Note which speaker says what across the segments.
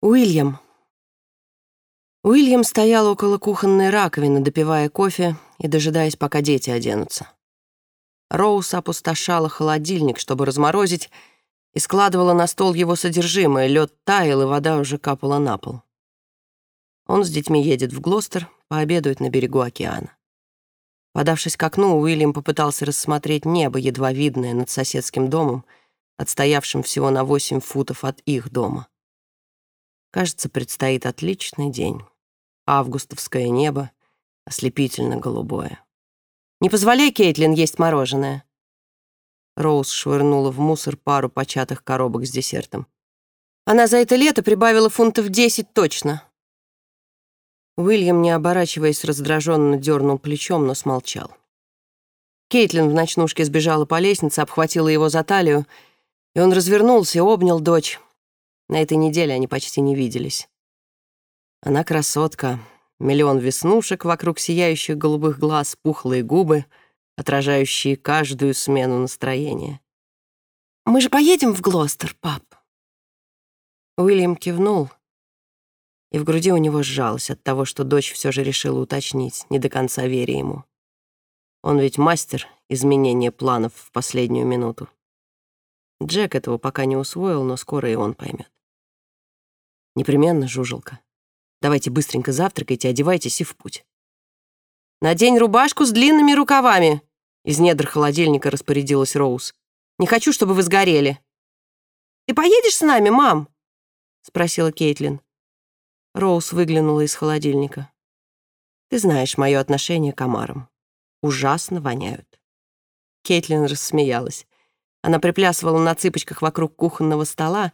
Speaker 1: Уильям. Уильям стоял около кухонной раковины, допивая кофе и дожидаясь, пока дети оденутся. Роуз опустошала холодильник, чтобы разморозить, и складывала на стол его содержимое. Лед таял, и вода уже капала на пол. Он с детьми едет в Глостер, пообедает на берегу океана. Подавшись к окну, Уильям попытался рассмотреть небо, едва видное над соседским домом, отстоявшим всего на восемь футов от их дома. Кажется, предстоит отличный день. Августовское небо, ослепительно-голубое. «Не позволяй Кейтлин есть мороженое». Роуз швырнула в мусор пару початых коробок с десертом. Она за это лето прибавила фунтов десять точно. Уильям, не оборачиваясь, раздраженно дернул плечом, но смолчал. Кейтлин в ночнушке сбежала по лестнице, обхватила его за талию, и он развернулся обнял дочь. На этой неделе они почти не виделись. Она красотка, миллион веснушек вокруг сияющих голубых глаз, пухлые губы, отражающие каждую смену настроения. «Мы же поедем в Глостер, пап?» Уильям кивнул, и в груди у него сжалось от того, что дочь все же решила уточнить, не до конца веря ему. Он ведь мастер изменения планов в последнюю минуту. Джек этого пока не усвоил, но скоро и он поймет. Непременно, жужелка. Давайте быстренько завтракайте, одевайтесь и в путь. «Надень рубашку с длинными рукавами!» Из недр холодильника распорядилась Роуз. «Не хочу, чтобы вы сгорели». «Ты поедешь с нами, мам?» Спросила Кейтлин. Роуз выглянула из холодильника. «Ты знаешь мое отношение к омарам. Ужасно воняют». Кейтлин рассмеялась. Она приплясывала на цыпочках вокруг кухонного стола,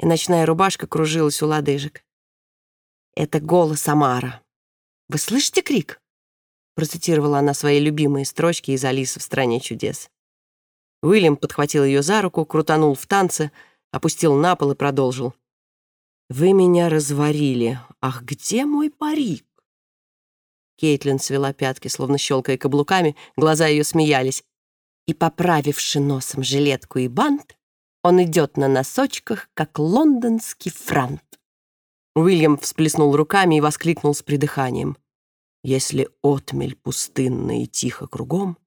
Speaker 1: и ночная рубашка кружилась у лодыжек. «Это голос Амара. Вы слышите крик?» Процитировала она свои любимые строчки из «Алисы в стране чудес». Уильям подхватил ее за руку, крутанул в танце, опустил на пол и продолжил. «Вы меня разварили. Ах, где мой парик?» Кейтлин свела пятки, словно щелкая каблуками, глаза ее смеялись. И, поправивши носом жилетку и бант, он идет на носочках, как лондонский франт. Уильям всплеснул руками и воскликнул с придыханием. Если отмель пустынна и тихо кругом,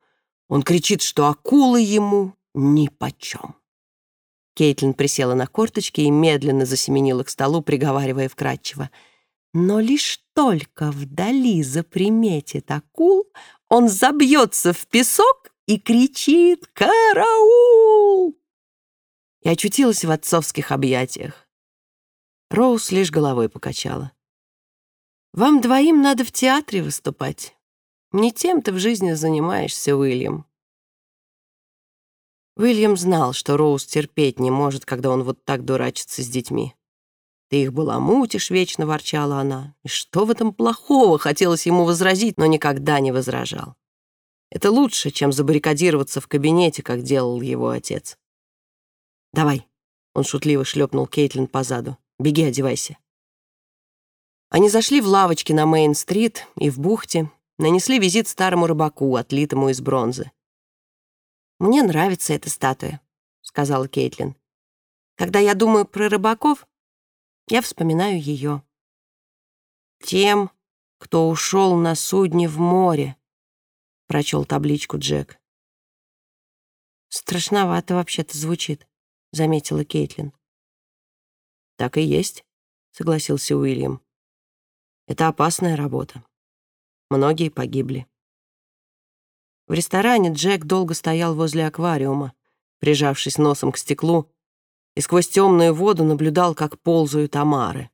Speaker 1: он кричит, что акулы ему нипочем. Кейтлин присела на корточки и медленно засеменила к столу, приговаривая вкратчиво. Но лишь только вдали заприметит акул, он забьется в песок и кричит «Караул!» И очутилась в отцовских объятиях. Роуз лишь головой покачала. «Вам двоим надо в театре выступать. Не тем ты в жизни занимаешься, Уильям. Уильям знал, что Роуз терпеть не может, когда он вот так дурачится с детьми. «Ты их баламутишь», — вечно ворчала она. И что в этом плохого, хотелось ему возразить, но никогда не возражал. Это лучше, чем забаррикадироваться в кабинете, как делал его отец. «Давай», — он шутливо шлепнул Кейтлин по заду. «Беги, одевайся». Они зашли в лавочки на Мейн-стрит и в бухте, нанесли визит старому рыбаку, отлитому из бронзы. «Мне нравится эта статуя», — сказала Кейтлин. «Когда я думаю про рыбаков, я вспоминаю ее. Тем, кто ушел на судне в море», — прочел табличку Джек. «Страшновато вообще-то звучит», — заметила Кейтлин. «Так и есть», — согласился Уильям. «Это опасная работа. Многие погибли». В ресторане Джек долго стоял возле аквариума, прижавшись носом к стеклу, и сквозь темную воду наблюдал, как ползают омары.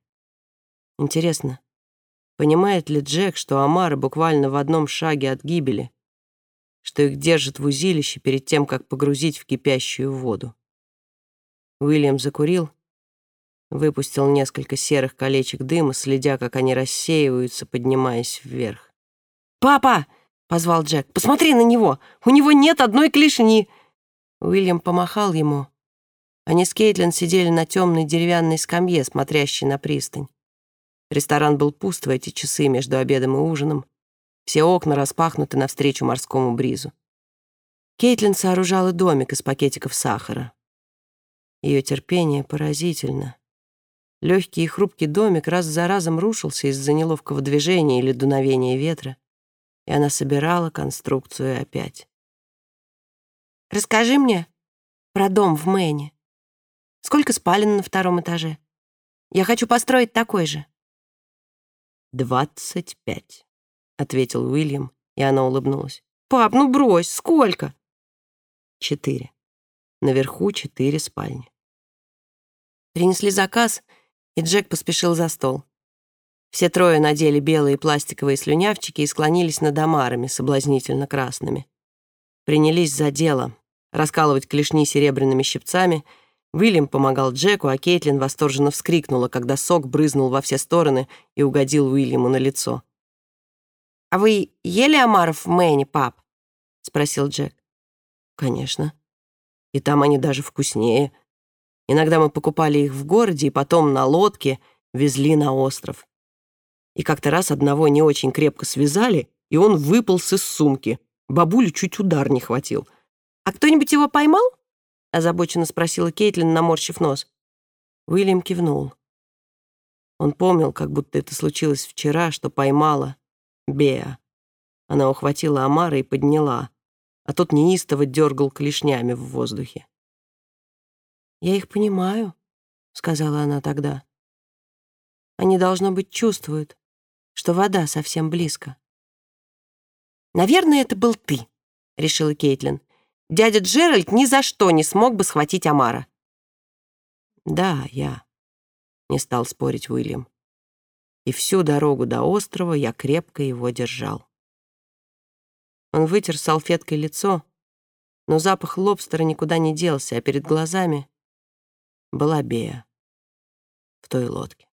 Speaker 1: Интересно, понимает ли Джек, что омары буквально в одном шаге от гибели, что их держат в узилище перед тем, как погрузить в кипящую воду? Уильям закурил, выпустил несколько серых колечек дыма, следя, как они рассеиваются, поднимаясь вверх. «Папа!» позвал Джек. «Посмотри на него! У него нет одной клешни!» Уильям помахал ему. Они с Кейтлин сидели на темной деревянной скамье, смотрящей на пристань. Ресторан был пуст в эти часы между обедом и ужином. Все окна распахнуты навстречу морскому бризу. Кейтлин сооружала домик из пакетиков сахара. Ее терпение поразительно. Легкий и хрупкий домик раз за разом рушился из-за неловкого движения или дуновения ветра, и она собирала конструкцию опять. «Расскажи мне про дом в Мэне. Сколько спален на втором этаже? Я хочу построить такой же». «Двадцать пять», — ответил Уильям, и она улыбнулась. «Пап, ну брось, сколько?» «Четыре. Наверху четыре спальни». Принесли заказ — и Джек поспешил за стол. Все трое надели белые пластиковые слюнявчики и склонились над омарами, соблазнительно красными. Принялись за дело, раскалывать клешни серебряными щипцами. Уильям помогал Джеку, а Кейтлин восторженно вскрикнула, когда сок брызнул во все стороны и угодил Уильяму на лицо. «А вы ели омаров в Мэне, пап?» — спросил Джек. «Конечно. И там они даже вкуснее», Иногда мы покупали их в городе и потом на лодке везли на остров. И как-то раз одного не очень крепко связали, и он выполз из сумки. Бабулю чуть удар не хватил. «А кто-нибудь его поймал?» — озабоченно спросила Кейтлин, наморщив нос. Уильям кивнул. Он помнил, как будто это случилось вчера, что поймала Беа. Она ухватила Амара и подняла, а тот неистово дергал клешнями в воздухе. «Я их понимаю», — сказала она тогда. «Они, должно быть, чувствуют, что вода совсем близко». «Наверное, это был ты», — решила Кейтлин. «Дядя Джеральд ни за что не смог бы схватить Амара». «Да, я», — не стал спорить Уильям. И всю дорогу до острова я крепко его держал. Он вытер салфеткой лицо, но запах лобстера никуда не делся, а перед глазами была Бея в той лодке.